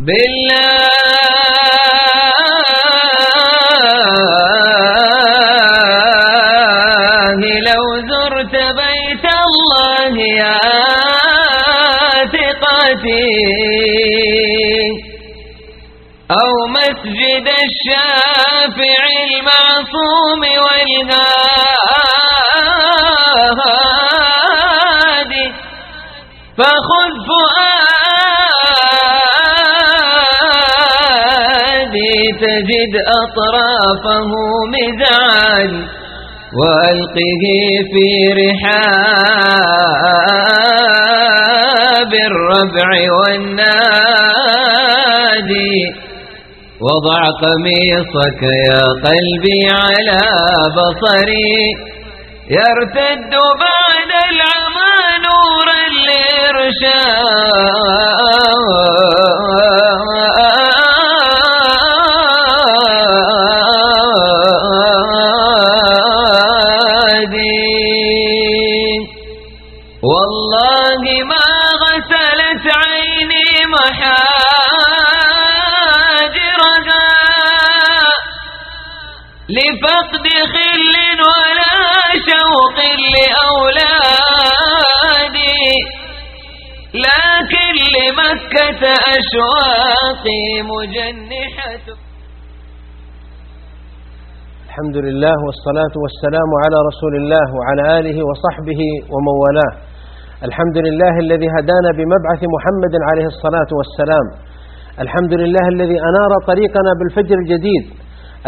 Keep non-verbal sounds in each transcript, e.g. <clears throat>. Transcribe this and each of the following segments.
بالله لو زرت بيت الله يا ثقتي أو مسجد الشافع تجد أطرافه مزعاج وألقه في رحاب الربع والنادي وضع قميصك يا قلبي على بصري يرتد بعد العمى نورا لإرشادي لمكة أشواقي مجنحة. الحمد لله والصلاة والسلام على رسول الله وعلى آله وصحبه ومن والاه. الحمد لله الذي هدانا بمبعث محمد عليه الصلاة والسلام. الحمد لله الذي أنار طريقنا بالفجر الجديد.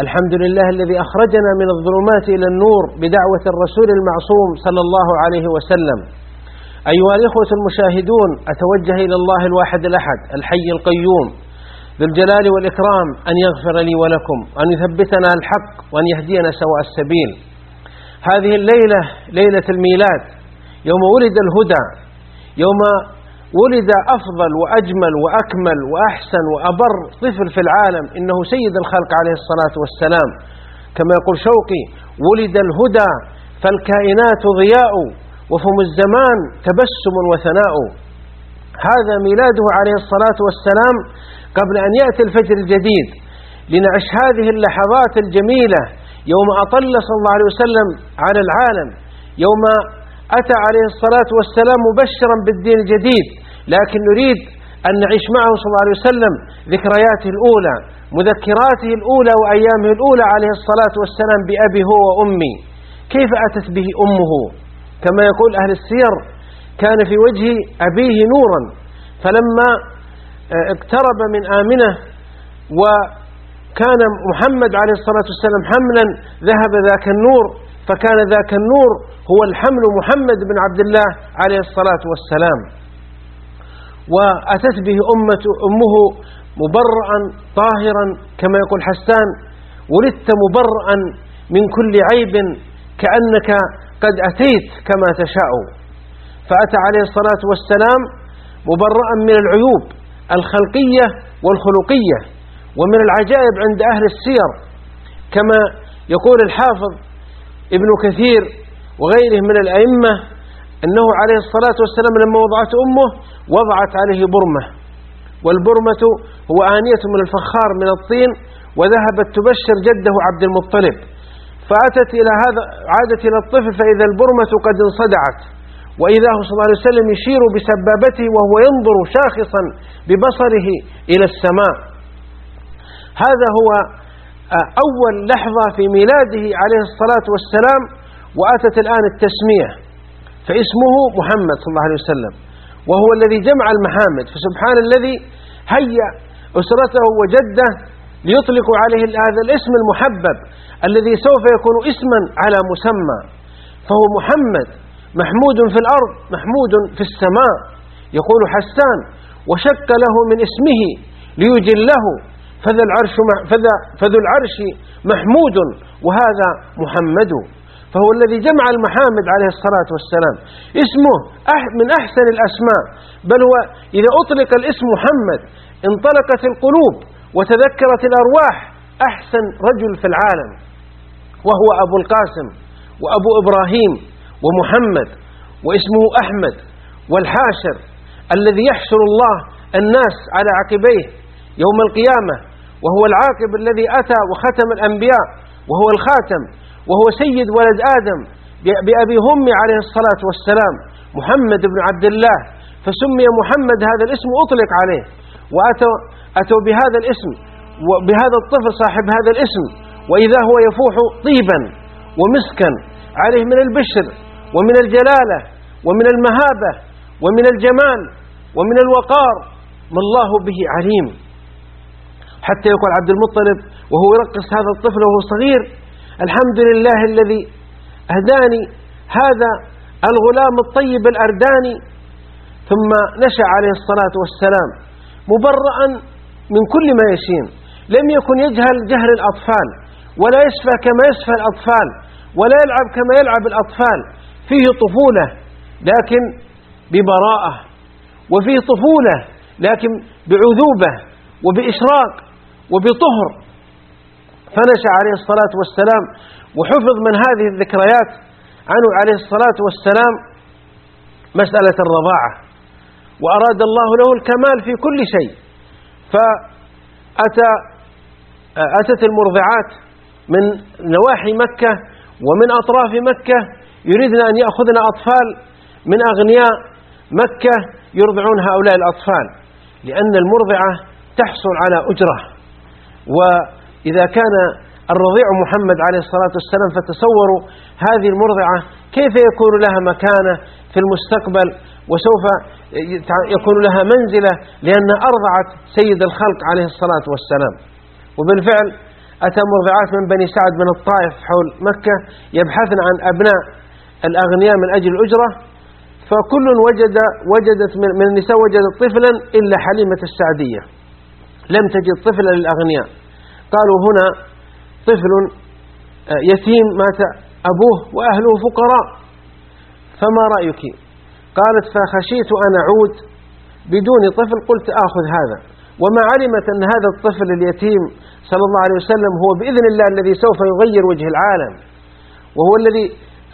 الحمد لله الذي أخرجنا من الظلمات إلى النور بدعوة الرسول المعصوم صلى الله عليه وسلم. أيها الإخوة المشاهدون أتوجه إلى الله الواحد الأحد الحي القيوم ذو الجلال والإكرام أن يغفر لي ولكم وأن يثبتنا الحق وأن يهدينا سواء السبيل. هذه الليلة ليلة الميلاد يوم ولد الهدى يوم ولد أفضل وأجمل وأكمل وأحسن وأبر طفل في العالم إنه سيد الخلق عليه الصلاة والسلام. كما يقول شوقي ولد الهدى فالكائنات ضياء. وفم الزمان تبسم وثناء. هذا ميلاده عليه الصلاة والسلام قبل أن يأتي الفجر الجديد. لنعش هذه اللحظات الجميلة يوم أطل صلى الله عليه وسلم على العالم. يوم أتى عليه الصلاة والسلام مبشرا بالدين الجديد. لكن نريد أن نعيش معه صلى الله عليه وسلم ذكرياته الأولى مذكراته الأولى وأيامه الأولى عليه الصلاة والسلام بأبي هو وأمي. كيف أتت به أمه؟ كما يقول أهل السير كان في وجه أبيه نورا فلما اقترب من آمنة وكان محمد عليه الصلاة والسلام حملا ذهب ذاك النور فكان ذاك النور هو الحمل محمد بن عبد الله عليه الصلاة والسلام. وأتت به أمة أمه مبرأ طاهرا كما يقول حسان ولدت مبرأ من كل عيب كأنك قد أتيت كما تشاء. فأتى عليه الصلاة والسلام مبرأ من العيوب الخلقية والخلقية ومن العجائب عند أهل السير. كما يقول الحافظ ابن كثير وغيره من الأئمة أنه عليه الصلاة والسلام لما وضعت أمه وضعت عليه برمة. والبرمة هو آنية من الفخار من الطين وذهبت تبشر جده عبد المطلب. فأتت إلى هذا عادت إلى الطفل فإذا البرمة قد انصدعت. وإذا هو صلى الله عليه وسلم يشير بسبابته وهو ينظر شاخصا ببصره إلى السماء. هذا هو أول لحظة في ميلاده عليه الصلاة والسلام وأتت الآن التسمية. فاسمه محمد صلى الله عليه وسلم وهو الذي جمع المحامد. فسبحان الذي هيأ أسرته وجده ليطلقوا عليه هذا الاسم المحبب الذي سوف يكون اسما على مسمى. فهو محمد محمود في الأرض محمود في السماء يقول حسان وشك له من اسمه ليجله فذا العرش فذا فذو العرش محمود وهذا محمد. فهو الذي جمع المحامد عليه الصلاة والسلام. اسمه من أحسن الأسماء. بل هو إذا أطلق الاسم محمد انطلقت القلوب. وتذكرت الأرواح. أحسن رجل في العالم. وهو أبو القاسم وأبو إبراهيم ومحمد واسمه أحمد والحاشر الذي يحشر الله الناس على عقبيه يوم القيامة. وهو العاقب الذي أتى وختم الأنبياء. وهو الخاتم. وهو سيد ولد آدم بأبي هم عليه الصلاة والسلام محمد بن عبد الله. فسمي محمد هذا الاسم أطلق عليه. وأتوا أتوا بهذا الاسم وبهذا الطفل صاحب هذا الاسم وإذا هو يفوح طيبا ومسكا عليه من البشر ومن الجلالة ومن المهابة ومن الجمال ومن الوقار ما الله به عليم. حتى يقول عبد المطلب وهو يرقص هذا الطفل وهو صغير الحمد لله الذي أهداني هذا الغلام الطيب الأرداني. ثم نشأ عليه الصلاة والسلام مبرأ من كل ما يشين. لم يكن يجهل جهل الأطفال ولا يسفى كما يسفى الأطفال ولا يلعب كما يلعب الأطفال. فيه طفولة لكن ببراءة. وفيه طفولة لكن بعذوبة وبإشراق وبطهر. فنشأ عليه الصلاة والسلام وحفظ من هذه الذكريات عنه عليه الصلاة والسلام مسألة الرضاعة. وأراد الله له الكمال في كل شيء. فأتى أتت المرضعات من نواحي مكة ومن أطراف مكة يريدن أن يأخذن أطفال من أغنياء مكة يرضعون هؤلاء الأطفال لأن المرضعة تحصل على أجرة. وإذا كان الرضيع محمد عليه الصلاة والسلام فتصوروا هذه المرضعة كيف يكون لها مكانة في المستقبل؟ وسوف يكون لها منزلة لأنها أرضعت سيد الخلق عليه الصلاة والسلام. وبالفعل أتى مرضعات من بني سعد من الطائف حول مكة يبحثن عن أبناء الأغنياء من أجل الأجرة فكل وجد وجدت من النساء وجدت طفلا إلا حليمة السعدية. لم تجد طفلا للأغنياء. قالوا هنا طفل آه، يتيم مات أبوه وأهله فقراء. فما رأيك؟ قالت فخشيت أن أعود بدون طفل قلت آخذ هذا. وما علمت أن هذا الطفل اليتيم صلى الله عليه وسلم هو بإذن الله الذي سوف يغير وجه العالم. وهو الذي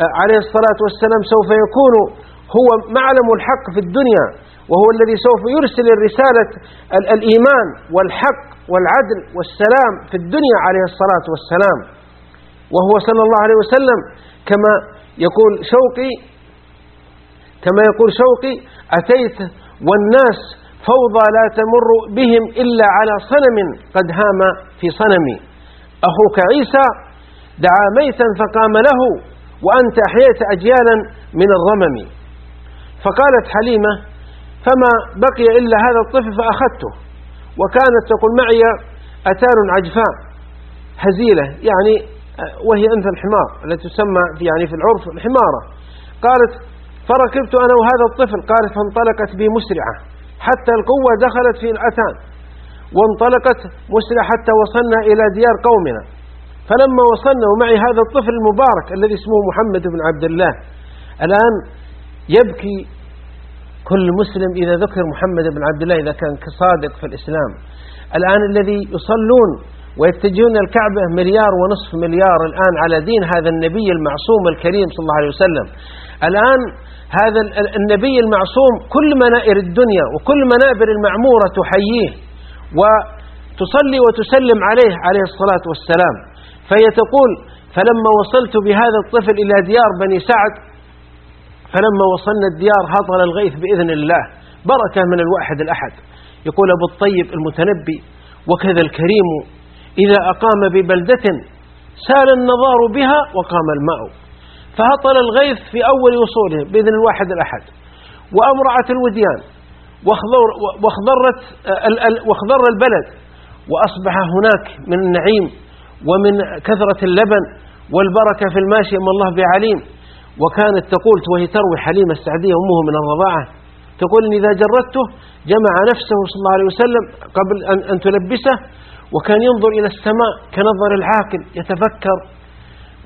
آه، عليه الصلاة والسلام سوف يكون هو معلم الحق في الدنيا. وهو الذي سوف يرسل الرسالة الإيمان والحق والعدل والسلام في الدنيا عليه الصلاة والسلام. وهو صلى الله عليه وسلم كما يقول شوقي كما يقول شوقي أتيت والناس فوضى لا تمر بهم إلا على صنم قد هام في صنمي. أخوك عيسى دعا ميتا فقام له وأنت أحييت أجيالا من الرمم. فقالت حليمة فما بقي إلا هذا الطفل فأخذته. وكانت تقول معي أتان عجفاء. هزيلة يعني وهي أنثى الحمار التي تسمى يعني في العرف الحمارة. قالت فركبت أنا وهذا الطفل قالت فانطلقت بي مسرعة حتى القوة دخلت في الأتان وانطلقت مسرعة حتى وصلنا إلى ديار قومنا. فلما وصلنا ومعي هذا الطفل المبارك الذي اسمه محمد بن عبد الله الآن يبكي كل مسلم إذا ذكر محمد بن عبد الله إذا كان صادق في الإسلام. الآن الذي يصلون ويتجهون الكعبة مليار ونصف مليار الآن على دين هذا النبي المعصوم الكريم صلى الله عليه وسلم. الآن هذا النبي المعصوم كل منائر الدنيا وكل منابر المعمورة تحييه وتصلي وتسلم عليه عليه الصلاة والسلام. فهي تقول فلما وصلت بهذا الطفل إلى ديار بني سعد فلما وصلنا الديار هطل الغيث بإذن الله. بركة من الواحد الأحد. يقول أبو الطيب المتنبي وكذا الكريم إذا أقام ببلدة سال النظار بها وقام الماء. فهطل الغيث في أول وصوله بإذن الواحد الأحد. وأمرعت الوديان واخضرت واخضر البلد وأصبح هناك من النعيم ومن كثرة اللبن والبركة في الماشية ما الله بعليم. وكانت تقول وهي تروي حليمة السعدية أمه من الرضاعة. تقول إن إذا جردته جمع نفسه صلى الله عليه وسلم قبل أن تلبسه وكان ينظر إلى السماء كنظر العاقل يتفكر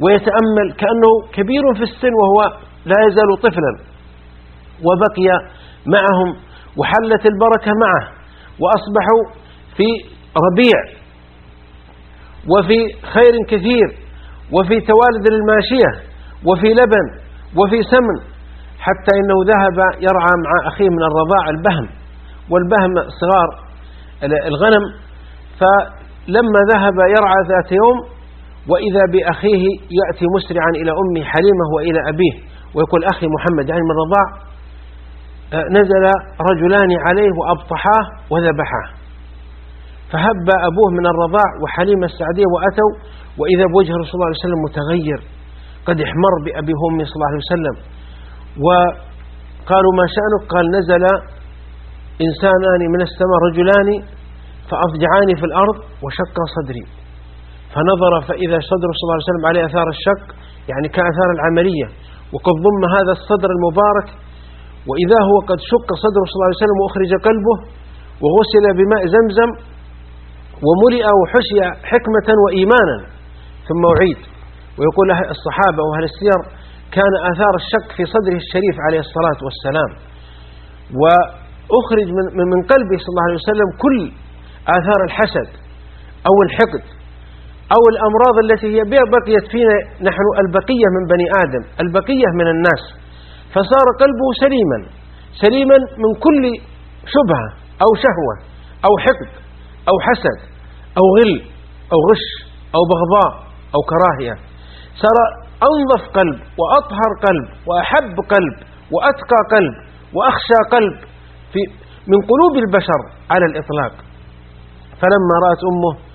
ويتأمل كأنه كبير في السن وهو لا يزال طفلا. وبقي معهم وحلت البركة معه وأصبحوا في ربيع وفي خير كثير وفي توالد الماشية وفي لبن وفي سمن حتى إنه ذهب يرعى مع أخيه من الرضاع البهم والبهم صغار الغنم. فلما ذهب يرعى ذات يوم وإذا بأخيه يأتي مسرعا إلى أمه حليمة وإلى أبيه ويقول أخي محمد يعني من رضاع آه، نزل رجلان عليه وأبطحاه وذبحاه. فهب أبوه من الرضاع وحليمة السعدية وأتوا وإذا بوجه رسول الله عليه وسلم متغير قد احمر بأبي وأمي صلى الله عليه وسلم. وقالوا ما شأنك؟ قال نزل إنسانان من السماء رجلان فأضجعاني في الأرض وشق صدري. فنظر فإذا صدر صلى الله عليه وسلم عليه أثار الشق يعني كأثار العملية. وقد ضم هذا الصدر المبارك وإذا هو قد شق صدره صلى الله عليه وسلم وأخرج قلبه وغسل بماء زمزم وملئ وحشي حكمة وإيمانا ثم أعيد. ويقول الصحابة وأهل السير كان آثار الشك في صدره الشريف عليه الصلاة والسلام. وأخرج من قلبه صلى الله عليه وسلم كل آثار الحسد أو الحقد. أو الأمراض التي هي بقيت فينا نحن البقية من بني آدم البقية من الناس. فصار قلبه سليما سليما من كل شبهة أو شهوة أو حقد أو حسد أو غل أو غش أو بغضاء أو كراهية. صار أنظف قلب وأطهر قلب وأحب قلب وأتقى قلب وأخشى قلب في من قلوب البشر على الإطلاق. فلما رأت أمه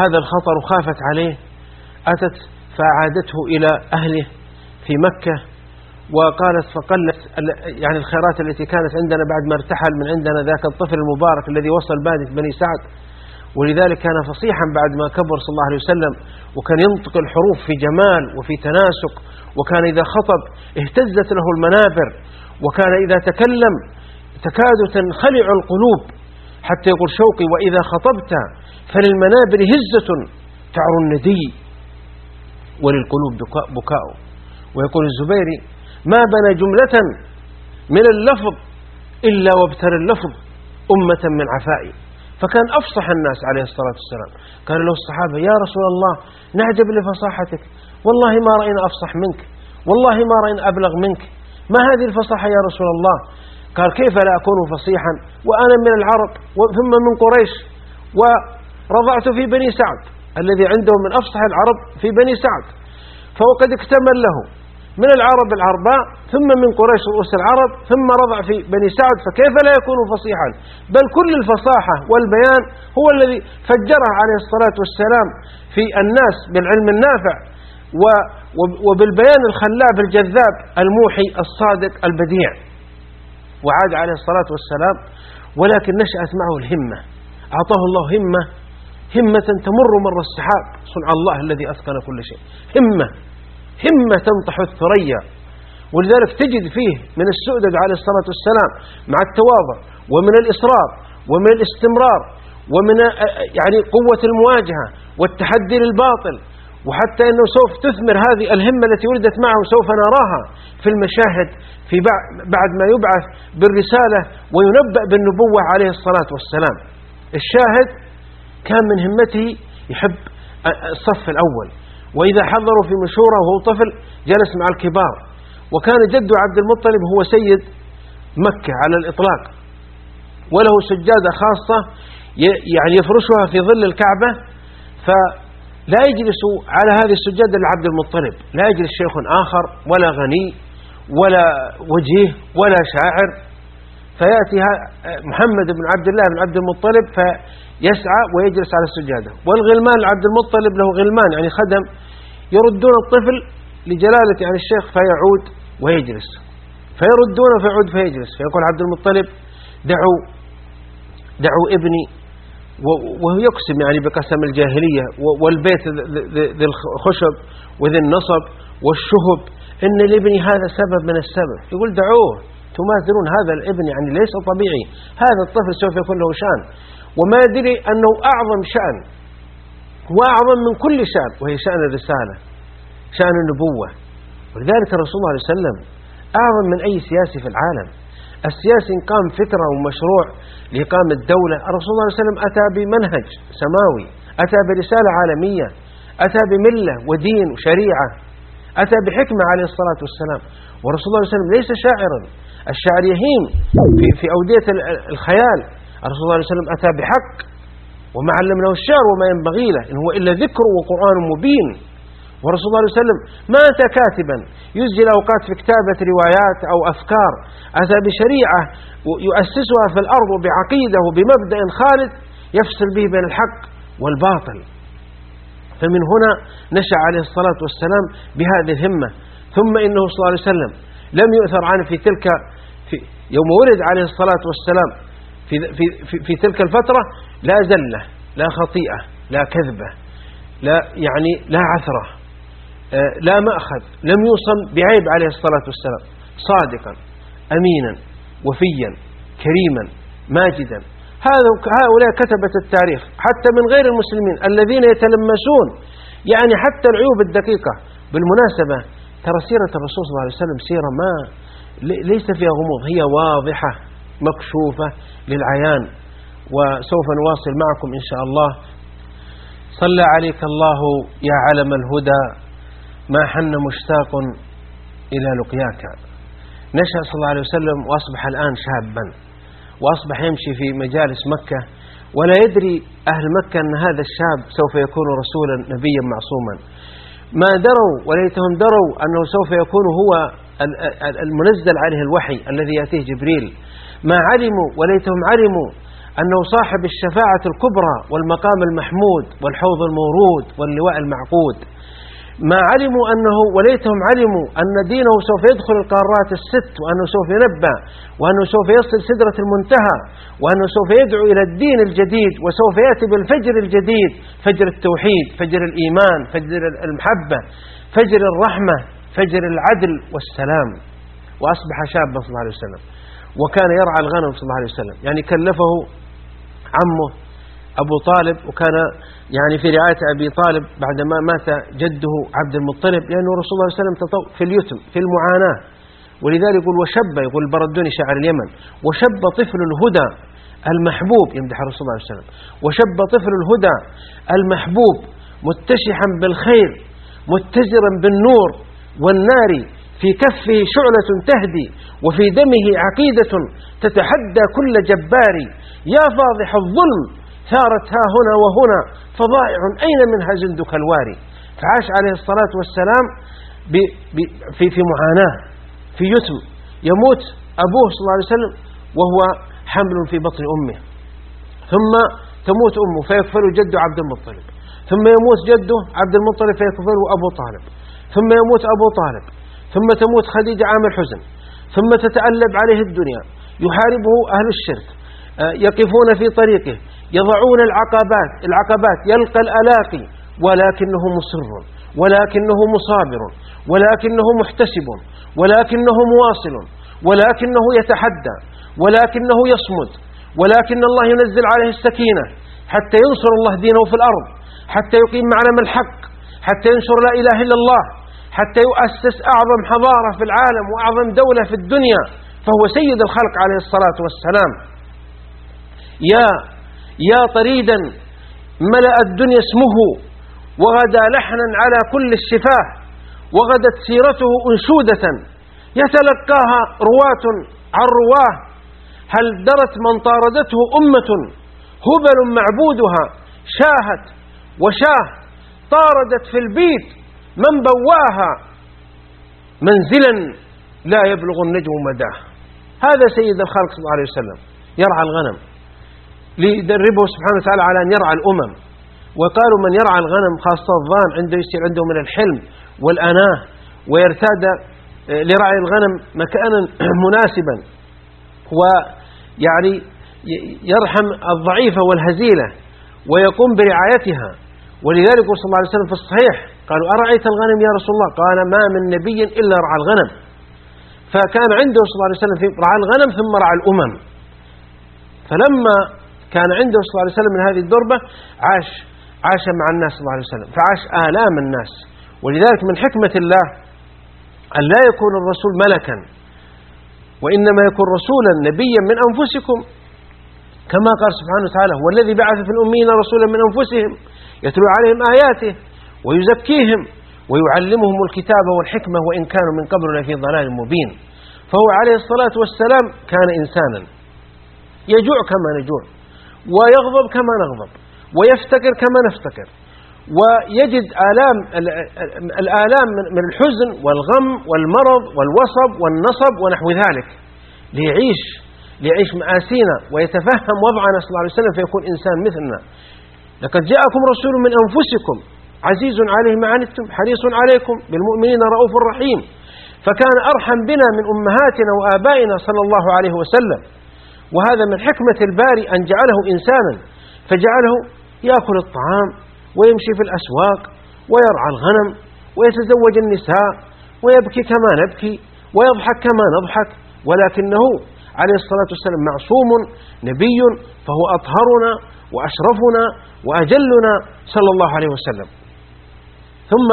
هذا الخطر خافت عليه أتت فأعادته إلى أهله في مكة وقالت فقلت يعني الخيرات التي كانت عندنا بعد ما ارتحل من عندنا ذاك الطفل المبارك الذي وصل بادئ بني سعد. ولذلك كان فصيحا بعد ما كبر صلى الله عليه وسلم وكان ينطق الحروف في جمال وفي تناسق وكان إذا خطب اهتزت له المنابر وكان إذا تكلم تكاد تنخلع القلوب. حتى يقول شوقي وإذا خطبت فللمنابر هزة تعر الندي وللقلوب بكاء ويقول الزبيري ما بنى جملة من اللفظ إلا وابتر اللفظ أمة من عفائي فكان أفصح الناس عليه الصلاة والسلام. قال له الصحابة يا رسول الله نعجب لفصاحتك. والله ما رأينا أفصح منك. والله ما رأينا أبلغ منك. ما هذه الفصاحة يا رسول الله؟ قال كيف لا أكون فصيحا؟ وأنا من العرب ثم من قريش. ورضعت في بني سعد الذي عنده من أفصح العرب في بني سعد. فهو قد اكتمل له من العرب العرباء ثم من قريش رؤوس العرب ثم رضع في بني سعد. فكيف لا يكون فصيحا؟ بل كل الفصاحة والبيان هو الذي فجره عليه الصلاة والسلام في الناس بالعلم النافع وبالبيان الخلاب الجذاب الموحي الصادق البديع. وعاد عليه الصلاة والسلام ولكن نشأت معه الهمة. أعطاه الله همة همة تمر مر السحاب. صنع الله الذي أتقن كل شيء. همة همة تنطح الثريا. ولذلك تجد فيه من السؤدد عليه الصلاة والسلام مع التواضع ومن الإصرار ومن الاستمرار ومن يعني قوة المواجهة والتحدي للباطل. وحتى أنه سوف تثمر هذه الهمة التي ولدت معه سوف نراها في المشاهد في بعد ما يبعث بالرسالة وينبأ بالنبوة عليه الصلاة والسلام. الشاهد كان من همته يحب الصف الأول. وإذا حضروا في مشورة وهو طفل جلس مع الكبار. وكان جد عبد المطلب هو سيد مكة على الإطلاق. وله سجادة خاصة يعني يفرشها في ظل الكعبة. فلا يجلس على هذه السجادة لعبد المطلب. لا يجلس شيخ آخر ولا غني ولا وجيه ولا شاعر. فيأتي محمد بن عبد الله بن عبد المطلب فيسعى ويجلس على السجادة. والغلمان عبد المطلب له غلمان يعني خدم. يردون الطفل لجلالة يعني الشيخ فيعود ويجلس. فيردونه فيعود فيجلس. فيقول عبد المطلب دعوا دعوا ابني وهو يقسم يعني بقسم الجاهلية والبيت ذي الخشب وذي النصب والشهب. إن لابني هذا سبب من السبب. يقول دعوه تماثلون هذا الابن يعني ليس طبيعي. هذا الطفل سوف يكون له شأن. وما يدري أنه أعظم شأن. وأعظم من كل شأن. وهي شأن الرسالة شأن النبوة. ولذلك الرسول صلى الله عليه وسلم أعظم من أي سياسي في العالم. السياسي قام فكرة ومشروع لإقامة الدولة الرسول صلى الله عليه وسلم أتى بمنهج سماوي أتى برسالة عالمية أتى بملة ودين وشريعة أتى بحكمة عليه الصلاة والسلام. ورسول الله صلى الله عليه وسلم ليس شاعرا. الشاعر يهيم في, في أودية الخيال. الرسول صلى الله عليه وسلم أتى بحق وما علمناه الشعر وما ينبغي له إن هو إلا ذكر وقرآن مبين. ورسول الله عليه وسلم مات كاتبا. يزجي الأوقات في كتابة روايات أو أفكار. أتى بشريعة يؤسسها في الأرض بعقيدة وبمبدأ خالد يفصل به بين الحق والباطل. فمن هنا نشأ عليه الصلاة والسلام بهذه الهمة. ثم إنه صلى الله عليه وسلم لم يؤثر عنه في تلك في يوم ولد عليه الصلاة والسلام في, في, في, في تلك الفترة لا زلة لا خطيئة لا كذبة لا يعني لا عثرة. لا مأخذ لم يوصم بعيب عليه الصلاة والسلام. صادقا أمينا وفيا كريما ماجدا. هؤلاء كتبت التاريخ حتى من غير المسلمين الذين يتلمسون. يعني حتى العيوب الدقيقة. بالمناسبة ترى سيرة الرسول صلى الله عليه وسلم سيرة ما ليس فيها غموض هي واضحة مكشوفة للعيان. وسوف نواصل معكم إن شاء الله. صلى عليك الله يا علم الهدى. ما حن مشتاق إلى لقياك. نشأ صلى الله عليه وسلم وأصبح الآن شابا وأصبح يمشي في مجالس مكة ولا يدري أهل مكة أن هذا الشاب سوف يكون رسولا نبيا معصوما. ما دروا وليتهم دروا أنه سوف يكون هو المنزل عليه الوحي الذي يأتيه جبريل. ما علموا وليتهم علموا أنه صاحب الشفاعة الكبرى والمقام المحمود والحوض المورود واللواء المعقود. ما علموا أنه وليتهم علموا أن دينه سوف يدخل القارات الست وأنه سوف ينبى وأنه سوف يصل سدرة المنتهى وأنه سوف يدعو إلى الدين الجديد وسوف يأتي بالفجر الجديد فجر التوحيد فجر الإيمان فجر المحبة فجر الرحمة فجر العدل والسلام. وأصبح شابا صلى الله عليه وسلم. وكان يرعى الغنم صلى الله عليه وسلم. يعني كلفه عمه أبو طالب وكان يعني في رعاية أبي طالب بعدما مات جده عبد المطلب لأنه رسول الله صلى الله عليه وسلم في اليتم في المعاناة. ولذلك يقول وشب يقول البردوني شاعر اليمن. وشب طفل الهدى المحبوب يمدح رسول الله صلى الله عليه وسلم. وشب طفل الهدى المحبوب متشحا بالخير متزرا بالنور والنار في كفه شعلة تهدي وفي دمه عقيدة تتحدى كل جبار. يا فاضح الظلم ثارت ها هنا وهنا فضائع. أين منها جندك الواري؟ فعاش عليه الصلاة والسلام في في معاناة في يتم. يموت أبوه صلى الله عليه وسلم وهو حمل في بطن أمه. ثم تموت أمه فيكفل جده عبد المطلب. ثم يموت جده عبد المطلب فيكفله أبو طالب. ثم يموت أبو طالب. ثم تموت خديجة عام الحزن ثم تتألب عليه الدنيا. يحاربه أهل الشرك. يقفون في طريقه يضعون العقبات العقبات يلقى الألاقي ولكنه مصر ولكنه مصابر ولكنه محتسب ولكنه مواصل ولكنه يتحدى ولكنه يصمد ولكن الله ينزل عليه السكينة حتى ينصر الله دينه في الأرض حتى يقيم معلم الحق حتى ينشر لا إله إلا الله حتى يؤسس أعظم حضارة في العالم وأعظم دولة في الدنيا فهو سيد الخلق عليه الصلاة والسلام. يا يا طريدا ملأ الدنيا اسمه وغدا لحنا على كل الشفاه وغدت سيرته أنشودة يتلقاها رواة عن رواه هل درت من طاردته أمة هبل معبودها شاهت وشاه طاردت في البيت من بواها منزلا لا يبلغ النجم مداه. هذا سيد الخلق صلى الله عليه وسلم يرعى الغنم. ليدربه سبحانه وتعالى على أن يرعى الأمم. وقالوا من يرعى الغنم خاصة الظان عنده يصير عنده من الحلم والأناة ويرتاد آه، لرعي الغنم مكانا <clears throat> مناسبا. ويعني يرحم الضعيفة والهزيلة ويقوم برعايتها. ولذلك صلى الله عليه وسلم في الصحيح قالوا أرأيت الغنم يا رسول الله؟ قال ما من نبي إلا رعى الغنم. فكان عنده صلى الله عليه وسلم رعى الغنم ثم رعى الأمم. فلما كان عنده صلى الله عليه وسلم من هذه الدربة عاش عاش مع الناس صلى الله عليه وسلم فعاش آلام الناس. ولذلك من حكمة الله أن لا يكون الرسول ملكا وإنما يكون رسولا نبيا من أنفسكم. كما قال سبحانه وتعالى هو الذي بعث في الأمين رسولا من أنفسهم يتلو عليهم آياته ويزكيهم ويعلمهم الكتاب والحكمة وإن كانوا من قبل لفي ضلال مبين. فهو عليه الصلاة والسلام كان إنسانا. يجوع كما نجوع. ويغضب كما نغضب ويفتقر كما نفتقر ويجد آلام الآلام من الحزن والغم والمرض والوصب والنصب ونحو ذلك ليعيش ليعيش مآسينا ويتفهم وضعنا صلى الله عليه وسلم فيكون إنسان مثلنا. لقد جاءكم رسول من أنفسكم عزيز عليه ما عنتم حريص عليكم بالمؤمنين رؤوف رحيم فكان أرحم بنا من أمهاتنا وآبائنا صلى الله عليه وسلم. وهذا من حكمة الباري أن جعله إنسانا فجعله يأكل الطعام ويمشي في الأسواق ويرعى الغنم ويتزوج النساء ويبكي كما نبكي ويضحك كما نضحك ولكنه عليه الصلاة والسلام معصوم نبي فهو أطهرنا وأشرفنا وأجلنا صلى الله عليه وسلم. ثم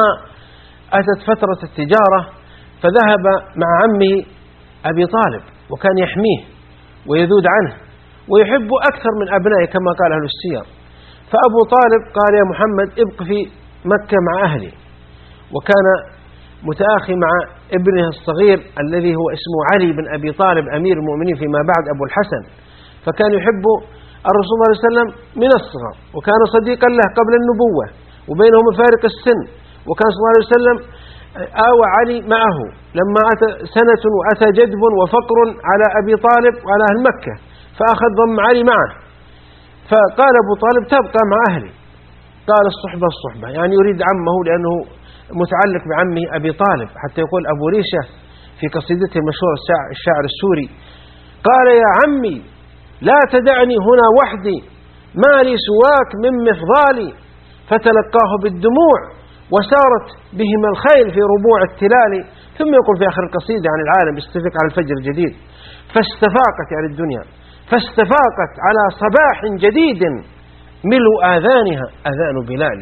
أتت فترة التجارة فذهب مع عمه أبي طالب وكان يحميه. ويذود عنه ويحب أكثر من أبنائه كما قال أهل السير. فأبو طالب قال يا محمد ابق في مكة مع أهلي. وكان متآخي مع ابنه الصغير الذي هو اسمه علي بن أبي طالب أمير المؤمنين فيما بعد أبو الحسن. فكان يحب الرسول صلى الله عليه وسلم من الصغر وكان صديقا له قبل النبوة وبينهم فارق السن. وكان صلى الله عليه وسلم آوى علي معه لما أتى سنة وأتى جدب وفقر على أبي طالب وعلى أهل مكة فأخذ ضم علي معه. فقال أبو طالب تبقى مع أهلي. قال الصحبة الصحبة يعني يريد عمه لأنه متعلق بعمه أبي طالب حتى يقول أبو ريشة في قصيدته المشهورة الشاعر السوري. قال يا عمي لا تدعني هنا وحدي ما لي سواك من مفضالي فتلقاه بالدموع. وسارت بهما الخيل في ربوع التلال. ثم يقول في آخر القصيدة عن العالم يستفق على الفجر الجديد. فاستفاقت يعني الدنيا. فاستفاقت على صباح جديد. ملء آذانها أذان بلال.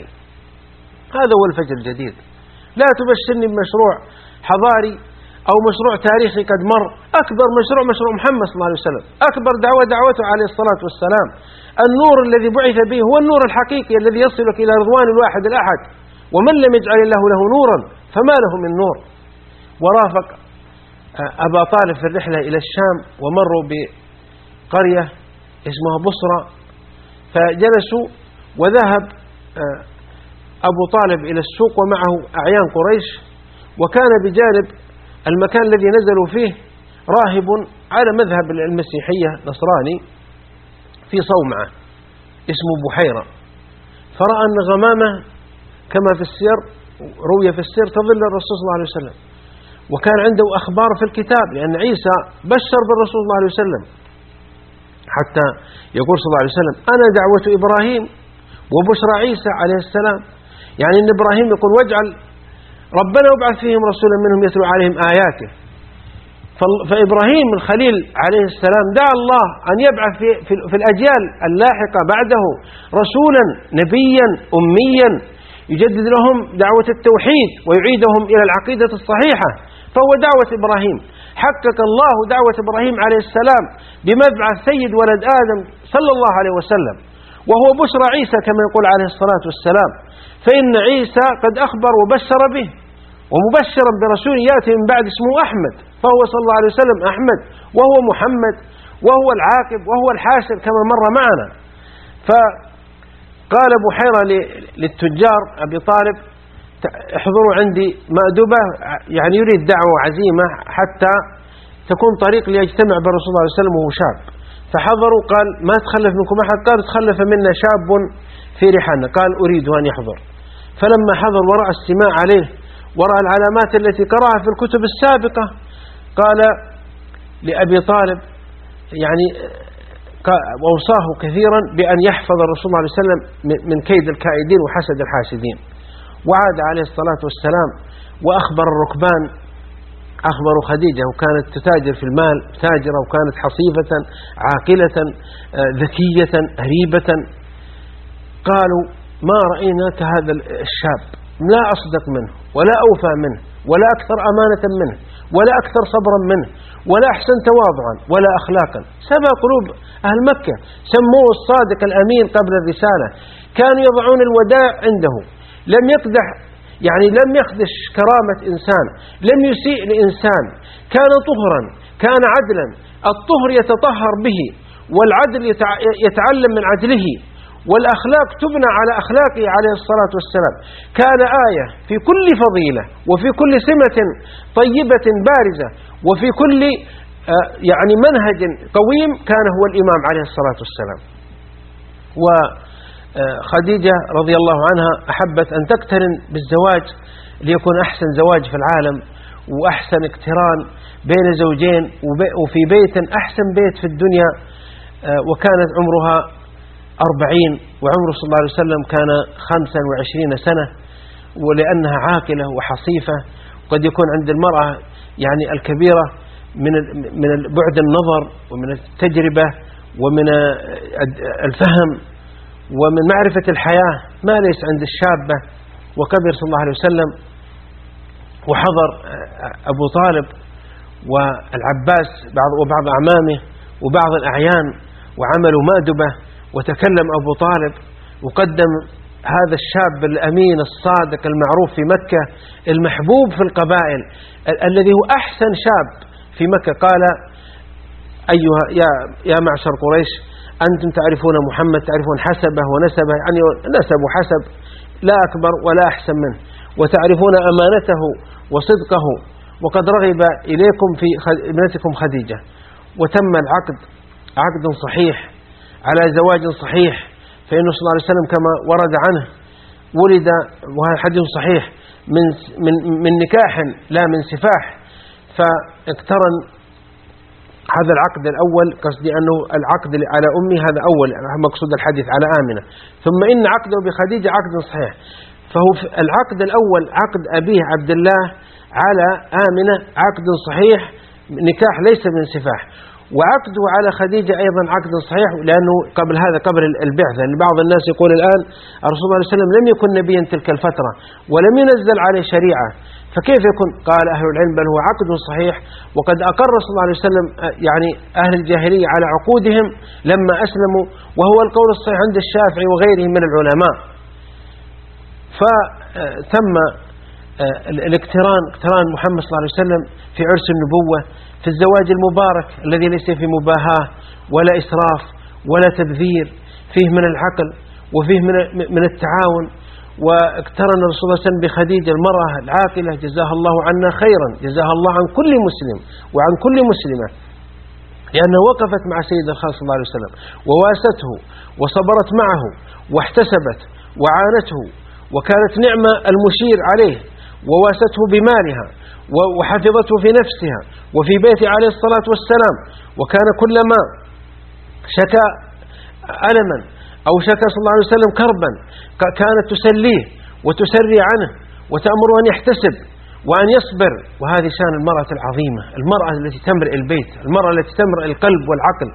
هذا هو الفجر الجديد. لا تبشرني بمشروع حضاري أو مشروع تاريخي قد مر. أكبر مشروع مشروع محمد صلى الله عليه وسلم. أكبر دعوة دعوته عليه الصلاة والسلام. النور الذي بعث به هو النور الحقيقي الذي يصلك إلى رضوان الواحد الأحد. ومن لم يجعل الله له نورا فما له من نور. ورافق أبا طالب في الرحلة إلى الشام ومروا بقرية اسمها بصرة فجلسوا وذهب آه، أبو طالب إلى السوق ومعه أعيان قريش وكان بجانب المكان الذي نزلوا فيه راهب على مذهب المسيحية نصراني في صومعة اسمه بحيرة. فرأى أن غمامة كما في السير روي في السير تظل الرسول صلى الله عليه وسلم. وكان عنده أخبار في الكتاب لأن عيسى بشر بالرسول صلى الله عليه وسلم. حتى يقول صلى الله عليه وسلم أنا دعوة إبراهيم وبشرى عيسى عليه السلام. يعني أن إبراهيم يقول واجعل ربنا يبعث فيهم رسولا منهم يتلو عليهم آياته. فإبراهيم الخليل عليه السلام دعا الله أن يبعث في, في, في الأجيال اللاحقة بعده رسولا نبيا أميا يجدد لهم دعوة التوحيد ويعيدهم إلى العقيدة الصحيحة فهو دعوة إبراهيم. حقق الله دعوة إبراهيم عليه السلام بمبعث سيد ولد آدم صلى الله عليه وسلم وهو بشرى عيسى كما يقول عليه الصلاة والسلام. فإن عيسى قد أخبر وبشر به ومبشرا برسول يأتي من بعد اسمه أحمد فهو صلى الله عليه وسلم أحمد وهو محمد وهو العاقب وهو الحاشر كما مر معنا. فقال أبو حيرة للتجار أبي طالب احضروا عندي مأدبة يعني يريد دعوة عزيمة حتى تكون طريق ليجتمع بالرسول صلى الله عليه وسلم وهو شاب. فحضروا قال ما تخلف منكم أحد؟ قال تخلف منا شاب في رحالنا قال أريد أن يحضر. فلما حضر ورأى السماع عليه ورأى العلامات التي قرأها في الكتب السابقة قال لأبي طالب يعني وأوصاه كثيرا بأن يحفظ الرسول صلى الله عليه وسلم من كيد الكائدين وحسد الحاسدين. وعاد عليه الصلاة والسلام وأخبر الركبان أخبروا خديجة وكانت تتاجر في المال تاجرة وكانت حصيفة عاقلة آه، ذكية هريبة. قالوا ما رأينا كهذا الشاب لا أصدق منه ولا أوفى منه ولا أكثر أمانة منه ولا أكثر صبرا منه ولا أحسن تواضعا ولا أخلاقا. سبى قلوب أهل مكة. سموه الصادق الأمين قبل الرسالة. كانوا يضعون الوداع عنده. لم يقدح يعني لم يخدش كرامة إنسان. لم يسيء لإنسان. كان طهرا كان عدلا. الطهر يتطهر به والعدل يتعلم من عدله. والأخلاق تبنى على أخلاقه عليه الصلاة والسلام. كان آية في كل فضيلة وفي كل سمة طيبة بارزة وفي كل آه، يعني منهج قويم كان هو الإمام عليه الصلاة والسلام. وخديجة رضي الله عنها أحبت أن تقترن بالزواج ليكون أحسن زواج في العالم وأحسن اقتران بين زوجين وفي بيت أحسن بيت في الدنيا آه، وكانت عمرها أربعين وعمره صلى الله عليه وسلم كان خمسا وعشرين سنة ولأنها عاقلة وحصيفة. قد يكون عند المرأة يعني الكبيرة من من بعد النظر ومن التجربة ومن الفهم ومن معرفة الحياة ما ليس عند الشابة. وكبر صلى الله عليه وسلم وحضر أبو طالب والعباس بعض وبعض أعمامه وبعض الأعيان وعملوا مأدبة. وتكلم أبو طالب وقدم هذا الشاب الأمين الصادق المعروف في مكة المحبوب في القبائل الذي هو أحسن شاب في مكة. قال أيها يا, يا معشر قريش أنتم تعرفون محمد تعرفون حسبه ونسبه يعني نسب وحسب لا أكبر ولا أحسن منه وتعرفون أمانته وصدقه وقد رغب إليكم في ابنتكم خديجة. وتم العقد عقد صحيح على زواج صحيح فإنه صلى الله عليه وسلم كما ورد عنه ولد وهذا حديث صحيح من من من نكاح لا من سفاح فاقترن هذا العقد الأول قصدي أنه العقد على أمي هذا أول مقصود الحديث على آمنة. ثم إن عقده بخديجة عقد صحيح فهو العقد الأول عقد أبيه عبد الله على آمنة عقد صحيح نكاح ليس من سفاح. وعقده على خديجة أيضا عقد صحيح لأنه قبل هذا قبل البعثة لبعض الناس يقول الآن الرسول صلى الله عليه وسلم لم يكن نبيا تلك الفترة ولم ينزل عليه شريعة. فكيف يكون؟ قال أهل العلم بل هو عقد صحيح وقد أقر صلى الله عليه وسلم يعني أهل الجاهلية على عقودهم لما أسلموا وهو القول الصحيح عند الشافعي وغيره من العلماء. فتم آه، الاقتران اقتران محمد صلى الله عليه وسلم في عرس النبوة. في الزواج المبارك الذي ليس في مباهاة ولا إسراف ولا تبذير فيه من العقل وفيه من التعاون. واقترن الرسول صلى الله عليه وسلم بخديجة المرأة العاقلة جزاها الله عنا خيرا جزاها الله عن كل مسلم وعن كل مسلمة لأنها وقفت مع سيد الخالق صلى الله عليه وسلم. وواسته وصبرت معه واحتسبت وعانته وكانت نعمة المشير عليه. وواسته بمالها وحفظته في نفسها وفي بيته عليه الصلاة والسلام. وكان كلما شكى ألما أو شكى صلى الله عليه وسلم كربا كانت تسليه وتسري عنه وتأمره أن يحتسب وأن يصبر. وهذه شان المرأة العظيمة المرأة التي تمرئ البيت المرأة التي تمرئ القلب والعقل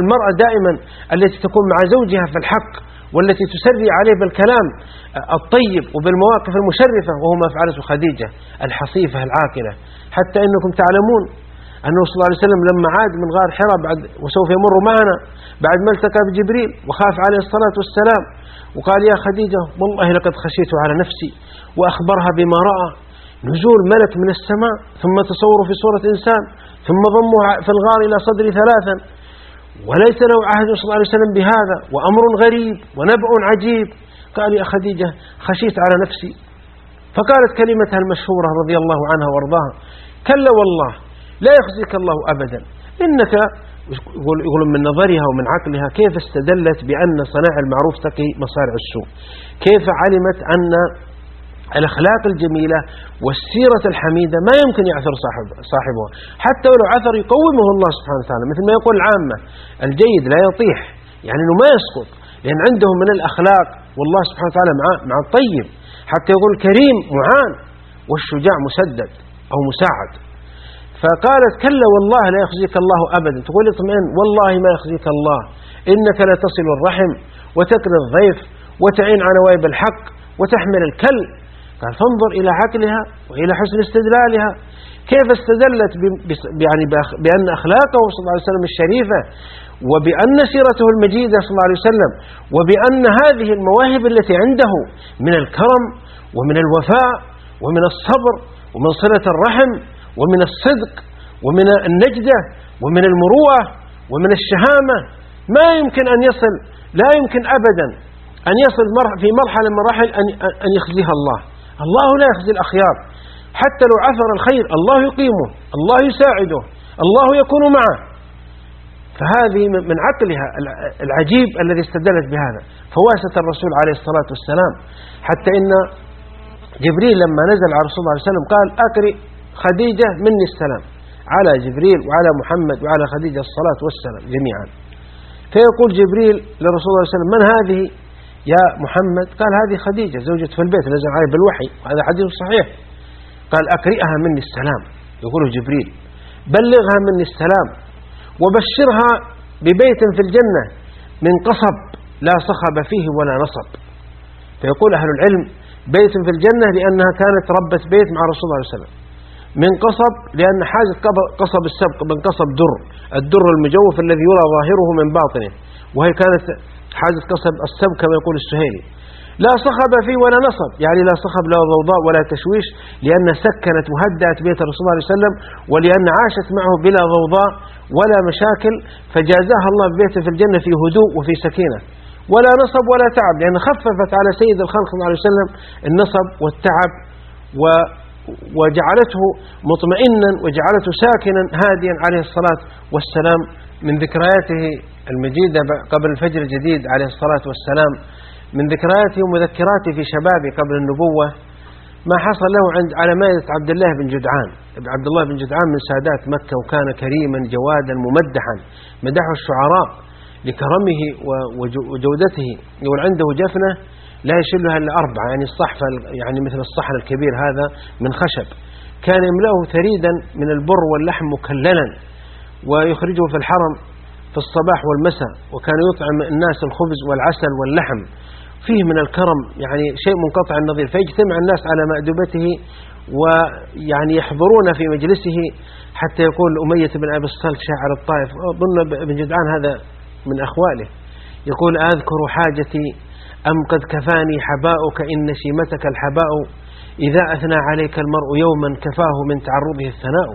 المرأة دائما التي تكون مع زوجها في الحق والتي تسري عليه بالكلام الطيب وبالمواقف المشرفة وهو ما فعلته خديجة الحصيفة العاقلة. حتى أنكم تعلمون أنه صلى الله عليه وسلم لما عاد من غار حراء بعد وسوف يمر معنا بعد ما التقى بجبريل وخاف عليه الصلاة والسلام وقال يا خديجة والله لقد خشيت على نفسي وأخبرها بما رأى. نزول ملك من السماء ثم تصوره في صورة إنسان ثم ضمه في الغار إلى صدري ثلاثا. وليس له عهد صلى الله عليه وسلم بهذا وأمر غريب ونبأ عجيب. قال يا خديجة خشيت على نفسي. فقالت كلمتها المشهورة رضي الله عنها وأرضاها كلا والله لا يخزيك الله أبدا. إنك يقول من نظرها ومن عقلها كيف استدلت بأن صناع المعروف تقي مصارع السوء؟ كيف علمت أن الأخلاق الجميلة والسيرة الحميدة ما يمكن يعثر صاحب صاحبها. حتى ولو عثر يقومه الله سبحانه وتعالى مثل ما يقول العامة الجيد لا يطيح يعني أنه ما يسقط لأن عندهم من الأخلاق والله سبحانه وتعالى مع, مع الطيب حتى يقول كريم معان والشجاع مسدد أو مساعد. فقالت كلا والله لا يخزيك الله أبدا. تقول اطمئن والله ما يخزيك الله. إنك لا تصل الرحم وتكري الضيف وتعين على نوائب الحق وتحمل الكل. قال فانظر إلى عقلها وإلى حسن استدلالها. كيف استدلت يعني بأن أخلاقه صلى الله عليه وسلم الشريفة وبأن سيرته المجيدة صلى الله عليه وسلم وبأن هذه المواهب التي عنده من الكرم ومن الوفاء ومن الصبر ومن صلة الرحم ومن الصدق ومن النجدة ومن المروءة ومن الشهامة ما يمكن أن يصل لا يمكن أبدا أن يصل في مرحلة من مراحل أن يخزيها الله. الله لا يخزي الأخيار. حتى لو عثر الخير الله يقيمه الله يساعده الله يكون معه. فهذه من عقلها العجيب الذي استدلت بهذا. فواسة الرسول عليه الصلاة والسلام. حتى إن جبريل لما نزل على رسول الله عليه وسلم قال أقرئ خديجة مني السلام. على جبريل وعلى محمد وعلى خديجة الصلاة والسلام جميعا. فيقول جبريل لرسول الله صلى الله عليه وسلم من هذه يا محمد؟ قال هذه خديجة زوجة في البيت نزل عليه بالوحي. وهذا حديث صحيح. قال أقرئها مني السلام. يقول جبريل بلغها مني السلام وبشرها ببيت في الجنة من قصب لا صخب فيه ولا نصب. فيقول أهل العلم بيت في الجنة لأنها كانت ربة بيت مع رسول الله صلى الله عليه وسلم. من قصب لأن حاجة قصب السبق من قصب در الدر المجوف الذي يرى ظاهره من باطنه. وهي كانت حاجة قصب السبق كما يقول السهيلي. لا صخب فيه ولا نصب. يعني لا صخب لا ضوضاء ولا تشويش لأن سكنت وهدأت بيت الرسول صلى الله عليه وسلم ولأن عاشت معه بلا ضوضاء ولا مشاكل فجازاها الله ببيته في الجنة في هدوء وفي سكينة. ولا نصب ولا تعب لأن خففت على سيد الخلق صلى الله عليه وسلم النصب والتعب و وجعلته مطمئنا وجعلته ساكنا هاديا عليه الصلاة والسلام. من ذكرياته المجيدة قبل الفجر الجديد عليه الصلاة والسلام من ذكرياته ومذكراته في شبابه قبل النبوة ما حصل له عند على مائدة عبد الله بن جدعان. عبد الله بن جدعان من سادات مكة وكان كريما جوادا ممدحا مدحه الشعراء لكرمه وجودته يقول عنده جفنة لا يشلها إلا أربعة يعني الصحفة يعني مثل الصحن الكبير هذا من خشب. كان يملأه ثريدا من البر واللحم مكللا. ويخرجه في الحرم في الصباح والمساء وكان يطعم الناس الخبز والعسل واللحم. فيه من الكرم يعني شيء منقطع النظير فيجتمع الناس على مأدبته ويعني يحضرون في مجلسه حتى يقول أمية بن أبي الصلت شاعر الطائف ظن بن جدعان هذا من أخواله. يقول أذكر حاجتي أم قد كفاني حباؤك إن شيمتك الحباء إذا أثنى عليك المرء يوما كفاه من تعرضه الثناء.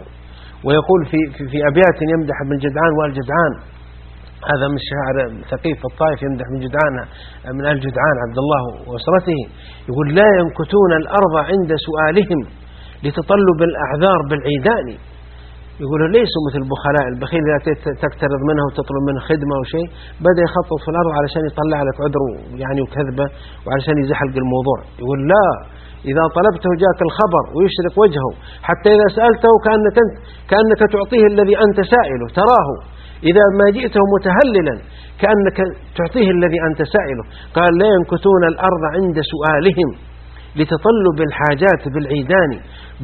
ويقول في, في, في أبيات يمدح بن جدعان والجدعان هذا من شاعر ثقيف الطائف يمدح من جدعان من آل جدعان عبد الله وأسرته. يقول لا ينكتون الأرض عند سؤالهم لتطلب الأعذار بالعيدان. يقولوا ليسوا مثل البخلاء البخيل إذا تقترض منه وتطلب منه خدمة أو شيء بدأ يخطط في الأرض علشان يطلع لك عذر يعني وكذبة وعلشان يزحلق الموضوع. يقول لا إذا طلبته جاك الخبر ويشرق وجهه حتى إذا سألته كأنك, كأنك تعطيه الذي أنت سائله تراه. إذا ما جئته متهللا كأنك تعطيه الذي أنت سائله. قال لا ينكثون الأرض عند سؤالهم لتطلب الحاجات بالعيدان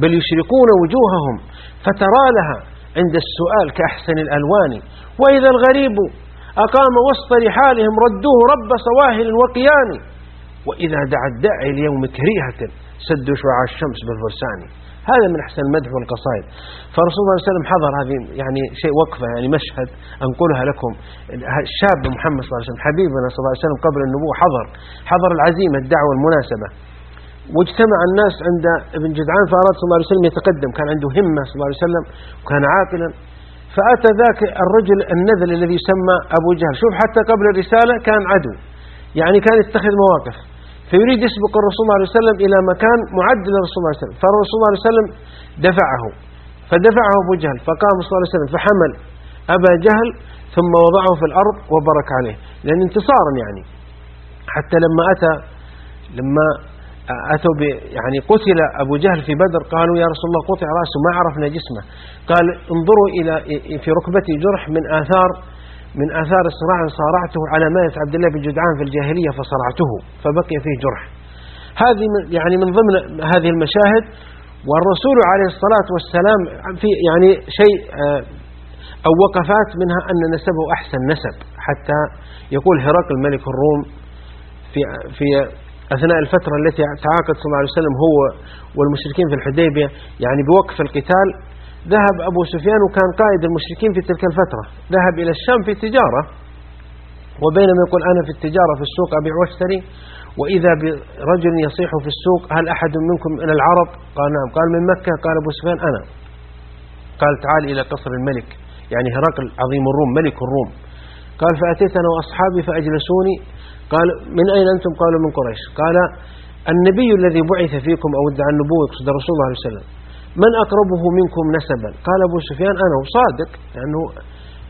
بل يشرقون وجوههم فترى لها عند السؤال كأحسن الألوان. وإذا الغريب أقام وسط رحالهم ردوه رب صواهل وقيان. وإذا دعا الداعي اليوم كريهة سدوا شعاع الشمس بالفرسان هذا من أحسن المدح والقصائد. الله صلى الله عليه وسلم حضر هذه يعني شيء وقفة يعني مشهد أنقلها لكم. الشاب محمد صلى الله عليه وسلم حبيبنا صلى الله عليه وسلم قبل النبوة حضر. حضر العزيمة الدعوة المناسبة. واجتمع الناس عند ابن جدعان فأراد صلى الله عليه وسلم يتقدم. كان عنده همة صلى الله عليه وسلم وكان عاقلا. فأتى ذاك الرجل النذل الذي يسمى أبو جهل. شوف حتى قبل الرسالة كان عدو. يعني كان يتخذ مواقف. فيريد يسبق الرسول صلى الله عليه وسلم إلى مكان معد للرسول صلى الله عليه وسلم. فالرسول صلى الله عليه وسلم دفعه. فدفعه أبو جهل فقام صلى الله عليه وسلم فحمل أبا جهل ثم وضعه في الأرض وبرك عليه. لأن انتصارا يعني. حتى لما أتى لما أتوا يعني قتل أبو جهل في بدر قالوا يا رسول الله قطع رأسه ما عرفنا جسمه. قال انظروا إلى في ركبتي جرح من آثار من آثار الصراع صارعته على مائة عبد الله بن جدعان في الجاهلية فصرعته فبقي فيه جرح. هذه يعني من ضمن هذه المشاهد والرسول عليه الصلاة والسلام في يعني شيء آه، أو وقفات منها أن نسبه أحسن نسب حتى يقول هرقل ملك الروم في في أثناء الفترة التي تعاقد صلى الله عليه وسلم هو والمشركين في الحديبية يعني بوقف القتال ذهب أبو سفيان وكان قائد المشركين في تلك الفترة. ذهب إلى الشام في التجارة. وبينما يقول أنا في التجارة في السوق أبيع واشتري. وإذا برجل يصيح في السوق هل أحد منكم من العرب؟ قال نعم. قال من مكة؟ قال أبو سفيان أنا. قال تعال إلى قصر الملك. يعني هرقل عظيم الروم ملك الروم. قال فأتيت أنا وأصحابي فأجلسوني. قال من أين أنتم؟ قالوا من قريش. قال النبي الذي بعث فيكم أو ادعى النبوة يقصد الرسول الله عليه وسلم. من أقربه منكم نسبا؟ قال أبو سفيان أنا وصادق لأنه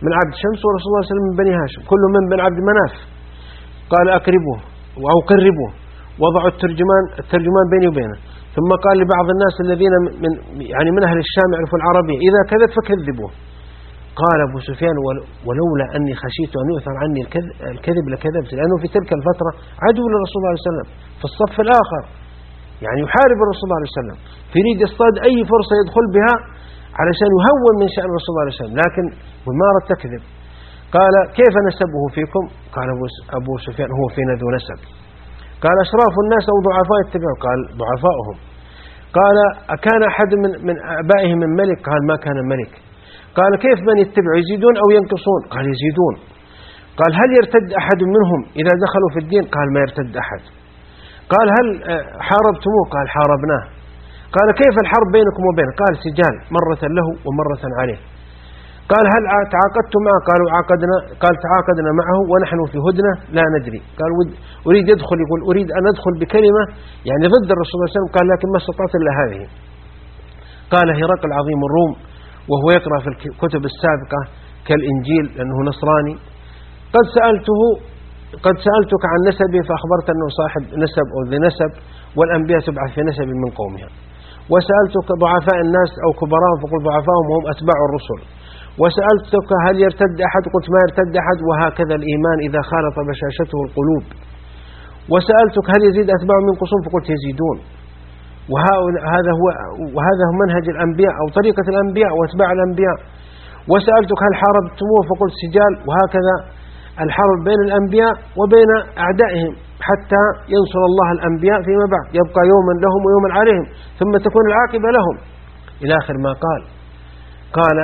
من عبد شمس ورسول الله صلى الله عليه وسلم من بني هاشم. كل من بن عبد مناف. قال أقربه أو قربه. وضعوا الترجمان الترجمان بيني وبينه. ثم قال لبعض الناس الذين من يعني من أهل الشام يعرفوا العربية إذا كذب فكذبوه قال أبو سفيان ولولا أني خشيت أن يؤثر عني الكذب لكذبت لأنه في تلك الفترة عدو للرسول صلى الله عليه وسلم في الصف الآخر. يعني يحارب الرسول صلى الله عليه وسلم. يريد يصطاد أي فرصة يدخل بها علشان يهون من شأن الرسول صلى الله عليه وسلم. لكن ومارة تكذب قال كيف نسبه فيكم؟ قال أبو سفيان هو فينا ذو نسب. قال أشراف الناس أو ضعفاء اتبعوا قال ضعفاؤهم. قال أكان أحد من, من أبائهم من ملك؟ قال ما كان ملك. قال كيف من يتبع؟ يزيدون أو ينقصون؟ قال يزيدون. قال هل يرتد أحد منهم إذا دخلوا في الدين؟ قال ما يرتد أحد. قال هل آه، حاربتموه؟ قال حاربناه. قال كيف الحرب بينكم وبينه؟ قال سجال مرة له ومرة عليه. قال هل تعاقدتم معه؟ قالوا عاقدنا قال تعاقدنا معه ونحن في هدنة لا ندري. قال أريد يدخل يقول أريد أن أدخل بكلمة يعني ضد الرسول صلى الله عليه وسلم قال لكن ما استطعت إلا هذه. قال هرقل عظيم الروم وهو يقرأ في الكتب السابقة كالإنجيل لأنه نصراني. قد سألته قد سألتك عن نسبه فأخبرت أنه صاحب نسب أو ذي نسب والأنبياء تبعث في نسب من قومها. وسألتك ضعفاء الناس أو كبراءهم فقل ضعفاهم هم أتباع الرسل. وسألتك هل يرتد أحد؟ قلت ما يرتد أحد وهكذا الإيمان إذا خالط بشاشته القلوب. وسألتك هل يزيد أتباع من قصوم؟ فقلت يزيدون. وهذا هو وهذا هو منهج الأنبياء أو طريقة الأنبياء وأتباع الأنبياء. وسألتك هل حاربتموه؟ فقلت سجال وهكذا الحرب بين الأنبياء وبين أعدائهم حتى ينصر الله الأنبياء فيما بعد. يبقى يوما لهم ويوما عليهم ثم تكون العاقبة لهم. إلى آخر ما قال. قال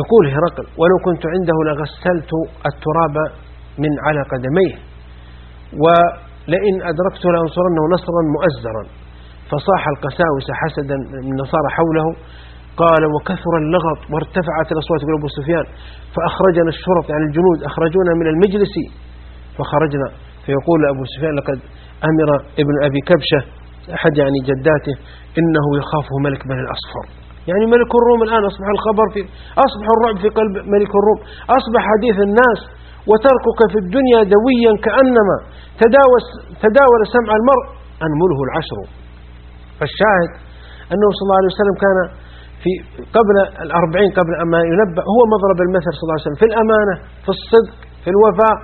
يقول هرقل ولو كنت عنده لغسلت التراب من على قدميه ولئن أدركت لأنصرنه نصرا مؤزرا. فصاح القساوسة حسدا من النصارى حوله قال وكثر اللغط وارتفعت الأصوات يقول أبو سفيان فأخرجنا الشرط يعني الجنود أخرجونا من المجلس فخرجنا فيقول أبو سفيان لقد أمر ابن أبي كبشة أحد يعني جداته إنه يخافه ملك بني الأصفر. يعني ملك الروم الآن أصبح الخبر في أصبح الرعب في قلب ملك الروم. أصبح حديث الناس وتركك في الدنيا دويا كأنما تداول, تداول سمع المرء أنمله العشر. فالشاهد أنه صلى الله عليه وسلم كان في قبل الأربعين قبل أما ينبأ هو مضرب المثل صلى الله عليه وسلم في الأمانة في الصدق في الوفاء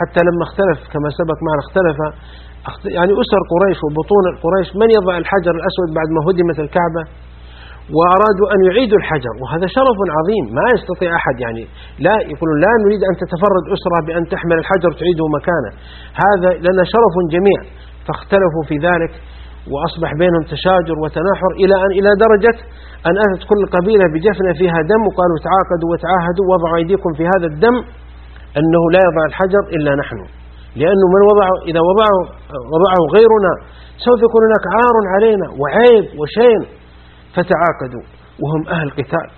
حتى لما اختلف كما سبق معنا اختلف. يعني أسر قريش وبطون قريش من يضع الحجر الأسود بعد ما هدمت الكعبة؟ وأرادوا أن يعيدوا الحجر. وهذا شرف عظيم ما يستطيع أحد يعني لا يقولون لا نريد أن تتفرد أسرة بأن تحمل الحجر تعيده مكانه. هذا لنا شرف جميع. فاختلفوا في ذلك وأصبح بينهم تشاجر وتناحر إلى أن إلى درجة أن أتت كل قبيلة بجفنة فيها دم وقالوا تعاقدوا وتعاهدوا وضعوا أيديكم في هذا الدم أنه لا يضع الحجر إلا نحن. لأنه من وضعه إذا وضعه, وضعه غيرنا سوف يكون هناك عار علينا وعيب وشين. فتعاقدوا. وهم أهل قتال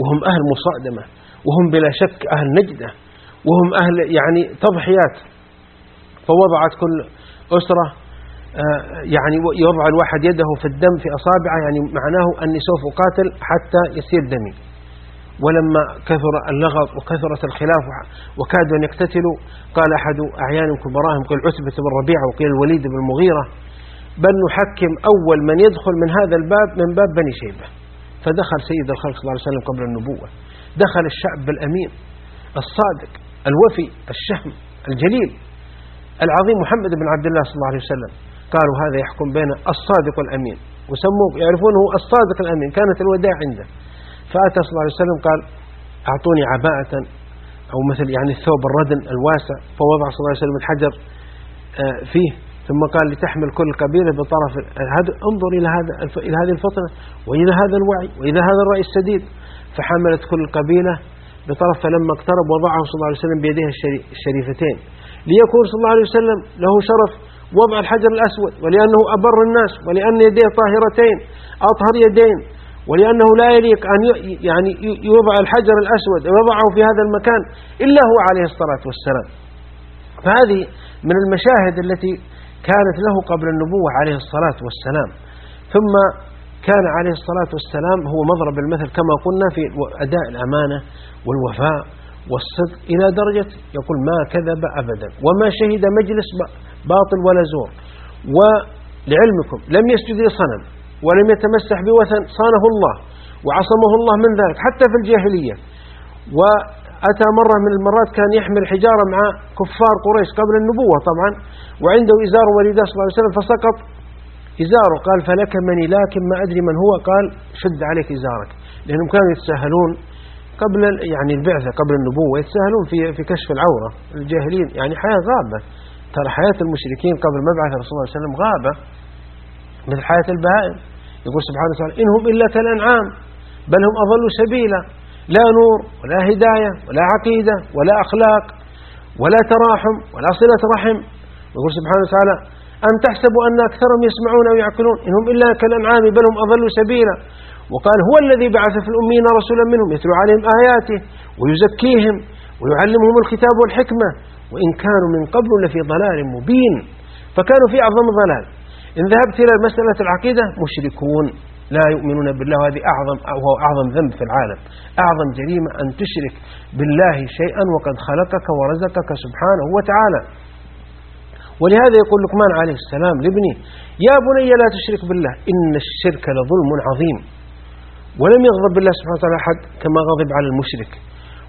وهم أهل مصادمة وهم بلا شك أهل نجدة وهم أهل يعني تضحيات. فوضعت كل أسرة يعني يضع الواحد يده في الدم في أصابعه يعني معناه أني سوف أقاتل حتى يسير دمي. ولما كثر اللغط وكثرت الخلاف وكادوا أن يقتتلوا قال أحد أعيان كبراهم قال عتبة بن ربيعة وقيل الوليد بن المغيرة بل نحكم أول من يدخل من هذا الباب من باب بني شيبة. فدخل سيد الخلق صلى الله عليه وسلم قبل النبوة. دخل الشعب الأمين الصادق الوفي الشهم الجليل العظيم محمد بن عبد الله صلى الله عليه وسلم. قالوا هذا يحكم بين الصادق والأمين. وسموه يعرفونه الصادق الأمين. كانت الوداع عنده. فأتى صلى الله عليه وسلم قال أعطوني عباءة أو مثل يعني الثوب الردن الواسع. فوضع صلى الله عليه وسلم الحجر آه، فيه. ثم قال لتحمل كل قبيلة بطرف هذا انظر إلى هذا إلى هذه الفطنة وإلى هذا الوعي وإلى هذا الرأي السديد فحملت كل قبيلة بطرف فلما اقترب وضعه صلى الله عليه وسلم بيديه الشريفتين. ليكون صلى الله عليه وسلم له شرف وضع الحجر الأسود ولأنه أبر الناس ولأن يديه طاهرتين أطهر يدين ولأنه لا يليق أن يعني يوضع الحجر الأسود ويضعه في هذا المكان إلا هو عليه الصلاة والسلام. فهذه من المشاهد التي كانت له قبل النبوة عليه الصلاة والسلام. ثم كان عليه الصلاة والسلام هو مضرب المثل كما قلنا في أداء الأمانة والوفاء والصدق إلى درجة يقول ما كذب أبدا وما شهد مجلس باطل ولا زور. ولعلمكم لم يسجد لصنم ولم يتمسح بوثن صانه الله وعصمه الله من ذلك حتى في الجاهلية. وأتى مرة من المرات كان يحمل حجارة مع كفار قريش قبل النبوة طبعا وعنده إزار وليده صلى الله عليه وسلم فسقط إزاره. قال فلك مني لكن ما أدري من هو. قال شد عليك إزارك. لأنهم كانوا يتساهلون قبل يعني البعثة قبل النبوة يتساهلون في في كشف العورة. الجاهلين يعني حياة غابة. ترى حياة المشركين قبل مبعث الرسول صلى الله عليه وسلم غابة. مثل حياة البهائم يقول سبحانه وتعالى إنهم إلا كالأنعام بل هم أضلوا سبيلا. لا نور ولا هداية ولا عقيدة ولا أخلاق ولا تراحم ولا صلة رحم. يقول سبحانه وتعالى أن تحسبوا أن أكثرهم يسمعون أو يعقلون. إنهم إلا كالأنعام بل هم أضلوا سبيلا. وقال هو الذي بعث في الأمين رسولا منهم يتلو عليهم آياته ويزكيهم ويعلمهم الكتاب والحكمة وإن كانوا من قبل لفي ضلال مبين فكانوا في أعظم ضلال. إن ذهبت إلى مسألة العقيدة مشركون لا يؤمنون بالله وهذه أعظم وهو أعظم ذنب في العالم. أعظم جريمة أن تشرك بالله شيئا وقد خلقك ورزقك سبحانه وتعالى. ولهذا يقول لقمان عليه السلام لابنه يا بني لا تشرك بالله إن الشرك لظلم عظيم. ولم يغضب بالله سبحانه وتعالى أحد كما غضب على المشرك.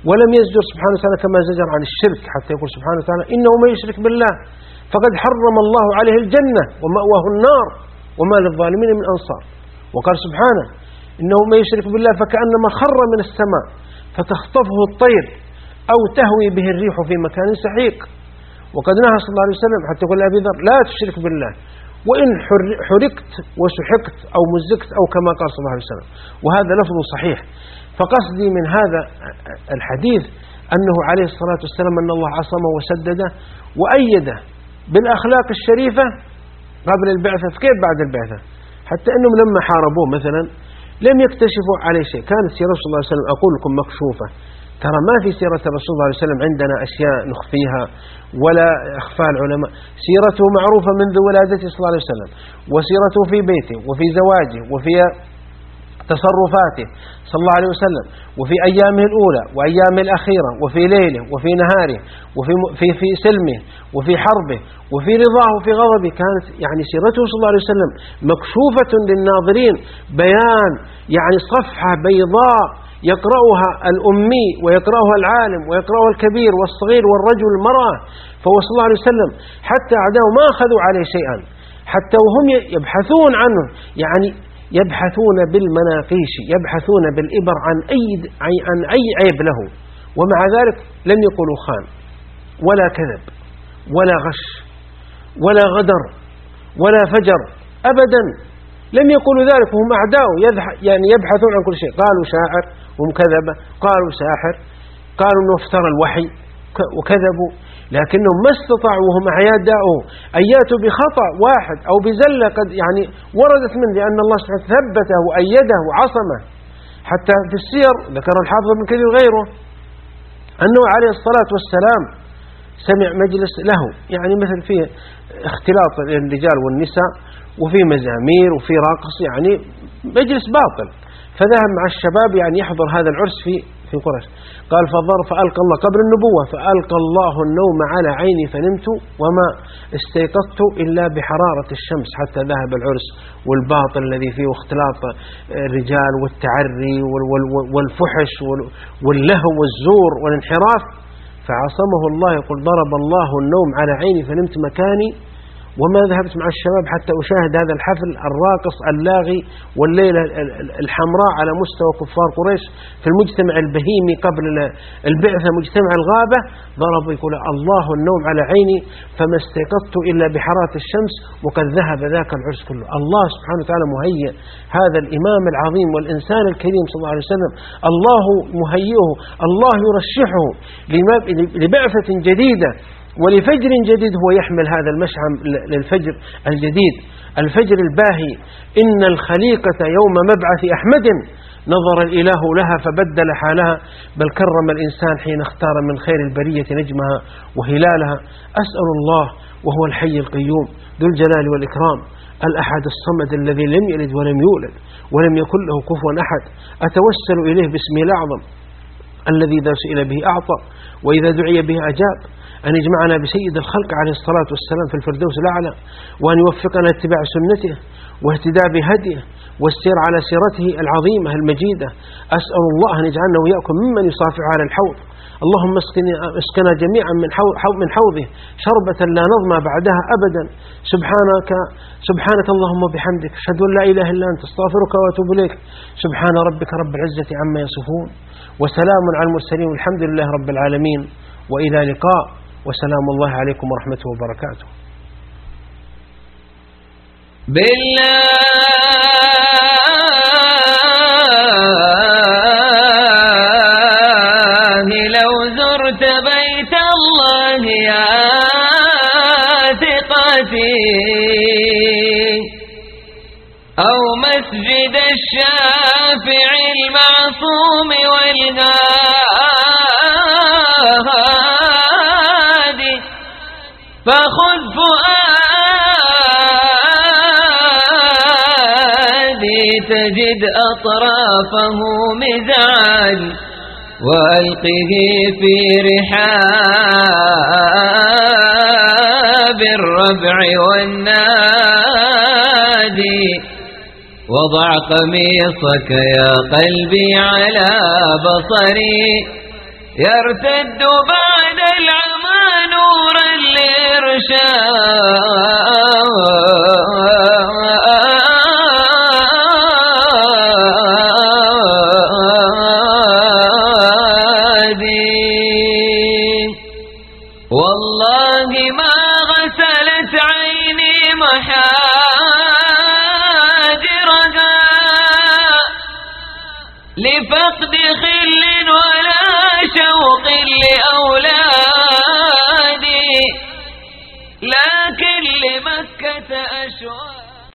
ولم يزجر سبحانه وتعالى كما زجر عن الشرك حتى يقول سبحانه وتعالى إنه من يشرك بالله فقد حرم الله عليه الجنة ومأواه النار وما للظالمين من أنصار. وقال سبحانه إنه من يشرك بالله فكأنما خر من السماء فتخطفه الطير أو تهوي به الريح في مكان سحيق. وقد نهى صلى الله عليه وسلم حتى يقول أبي ذر لا تشرك بالله وإن حرقت وسحقت أو مزقت أو كما قال صلى الله عليه وسلم. وهذا لفظ صحيح. فقصدي من هذا الحديث أنه عليه الصلاة والسلام أن الله عصمه وسدده وأيده بالأخلاق الشريفة قبل البعثة. كيف بعد البعثة؟ حتى أنهم لما حاربوه مثلا لم يكتشفوا عليه شيء. كانت سيرة صلى الله عليه وسلم أقول لكم مكشوفة. ترى ما في سيرة الرسول صلى الله عليه وسلم عندنا أشياء نخفيها ولا إخفاء العلماء. سيرته معروفة منذ ولادته صلى الله عليه وسلم وسيرته في بيته وفي زواجه وفي تصرفاته صلى الله عليه وسلم وفي أيامه الأولى وأيامه الأخيرة وفي ليله وفي نهاره وفي في في سلمه وفي حربه وفي رضاه وفي غضبه. كانت يعني سيرته صلى الله عليه وسلم مكشوفة للناظرين بيان يعني صفحة بيضاء يقرأها الأمي ويقرأها العالم ويقرأها الكبير والصغير والرجل والمرأة فهو صلى الله عليه وسلم حتى أعداؤه ما أخذوا عليه شيئا حتى وهم يبحثون عنه يعني يبحثون بالمناقيش يبحثون بالإبر عن أي, عن أي عيب له ومع ذلك لم يقولوا خان ولا كذب ولا غش ولا غدر ولا فجر أبدا لم يقولوا ذلك وهم أعداء يعني يبحثون عن كل شيء قالوا شاعر هم كذبة قالوا ساحر. قالوا أنه افترى الوحي. وكذبوا. لكنهم ما استطاعوا وهم أعداؤه أن يأتوا بخطأ واحد أو بزلة قد يعني وردت منه لأن الله سبحانه ثبته وأيده وعصمه حتى في السير ذكر الحافظ بن كثير غيره أنه عليه الصلاة والسلام سمع مجلس له. يعني مثل فيه اختلاط الرجال والنساء وفي مزامير وفي رقص يعني مجلس باطل. فذهب مع الشباب يعني يحضر هذا العرس في في قريش. قال فضر فألقى الله قبل النبوة فألقى الله النوم على عيني فنمت وما استيقظت إلا بحرارة الشمس حتى ذهب العرس والباطل الذي فيه اختلاط الرجال والتعري والفحش واللهو والزور والانحراف. فعصمه الله يقول ضرب الله النوم على عيني فنمت مكاني وما ذهبت مع الشباب حتى أشاهد هذا الحفل الراقص اللاغي والليلة الحمراء على مستوى كفار قريش في المجتمع البهيمي قبل البعثة. مجتمع الغابة ضرب يقول الله النوم على عيني فما استيقظت إلا بحرارة الشمس وقد ذهب ذاك العرس كله. الله سبحانه وتعالى مهيئ هذا الإمام العظيم والإنسان الكريم صلى الله عليه وسلم. الله مهيئه الله يرشحه لبعثة جديدة. ولفجر جديد هو يحمل هذا المشعم للفجر الجديد. الفجر الباهي. إن الخليقة يوم مبعث أحمد نظر الإله لها فبدل حالها بل كرم الإنسان حين اختار من خير البرية نجمها وهلالها. أسأل الله وهو الحي القيوم ذو الجلال والإكرام. الأحد الصمد الذي لم يلد ولم يولد ولم يكن له كفوا أحد؟ أتوسل إليه باسمه الأعظم الذي إذا سئل به أعطى وإذا دعي به أجاب. أن يجمعنا بسيد الخلق عليه الصلاة والسلام في الفردوس الأعلى وأن يوفقنا اتباع سنته واهتداء بهديه والسير على سيرته العظيمة المجيدة. أسأل الله أن يجعلنا وإياكم ممن يصافح على الحوض. اللهم اسقنا جميعا من من حوضه شربة لا نظمى بعدها أبدا. سبحانك سبحانك اللهم وبحمدك أشهد أن لا إله إلا أنت أستغفرك وأتوب إليك. سبحان ربك رب العزة عما يصفون وسلام على المرسلين والحمد لله رب العالمين. وإلى لقاء. وسلام الله عليكم ورحمته وبركاته. بالله فخذ فؤادي تجد أطرافه مزعج وألقه في رحاب الربع والنادي. وضع قميصك يا قلبي على بصري يرتد بعد لإرشادي